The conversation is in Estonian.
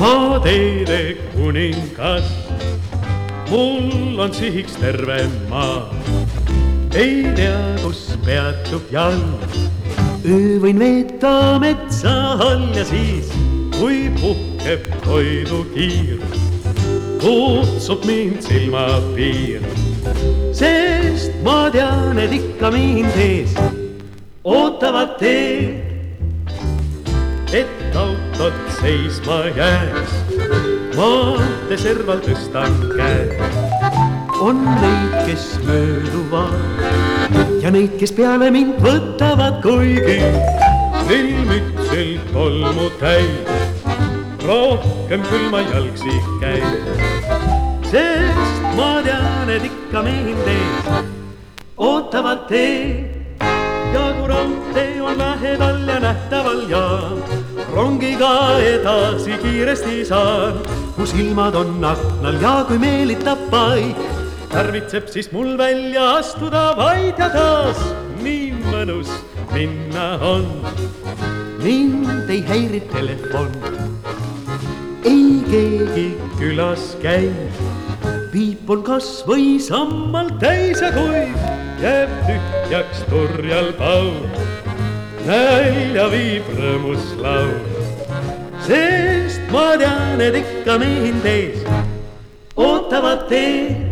maateede kuningas. mul on sihiks terve maa, ei tea, kus peatub jalg. öö võin veeta metsa all ja siis, kui puhkeb toidukiir, kutsub mind silmapiir. sest ma tean, et ikka mind ees ootavad teed et autod seisma jääks. maantee serval tõstan käe. on neid, kes mööduvad ja neid, kes peale mind võtavad, kuigi lill mütsil tolmu täis. rohkem küll ma jalgsi käin, sest ma tean, et ikka ees ootavad teed lähedal ja nähtaval ja rongiga edasi kiiresti saan, kus ilmad on aknal ja kui meelitab paik, tarvitseb siis mul välja astuda vaid ja taas nii mõnus minna on. mind ei häiri telefon, ei keegi külas käi, piip on kas või sammalt täis ja kuiv jääb tühjaks turjal paud. Nälja viib rõõmus laul, sest ma tean, et ikka mind ees ootavad teed